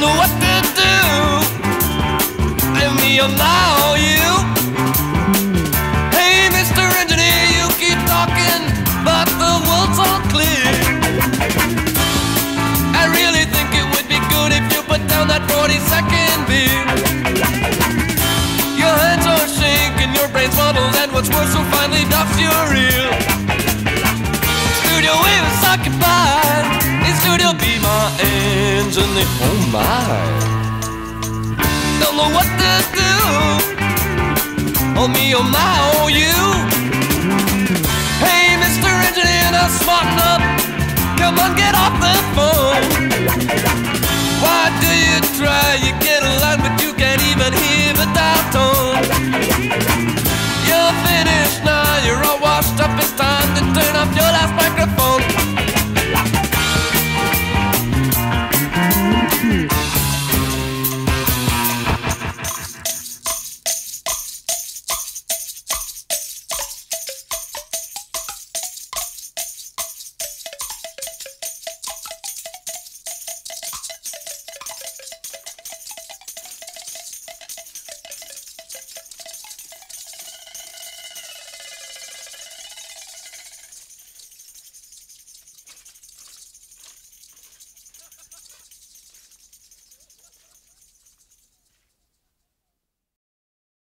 Don't know what to do. Give me a now, you. Hey, Mr. Engineer, you keep talking, but the world's all clear. I really think it would be good if you put down that 40 second beer. Your hands are shaking, your brain's muddled, and what's worse, so finally ducks your ear. Engine, the oh my. Don't know what to do. Oh me, oh my, oh you. Hey, Mr. Engineer, now smarten up. Come on, get off the phone.